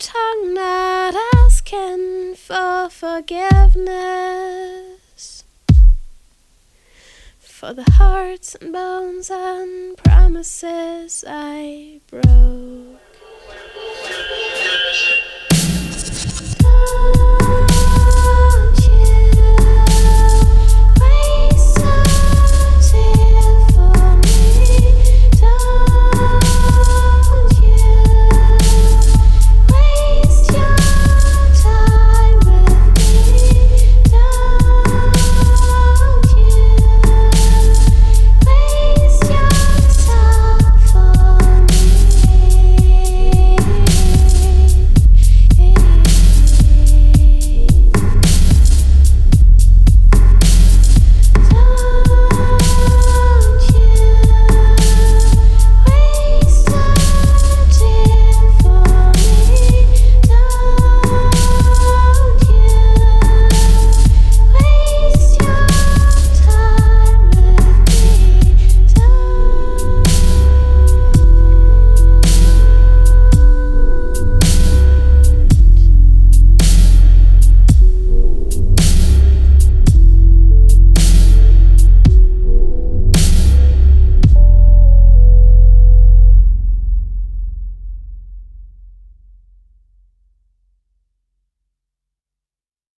tongue not asking for forgiveness for the hearts and bones and promises I broke.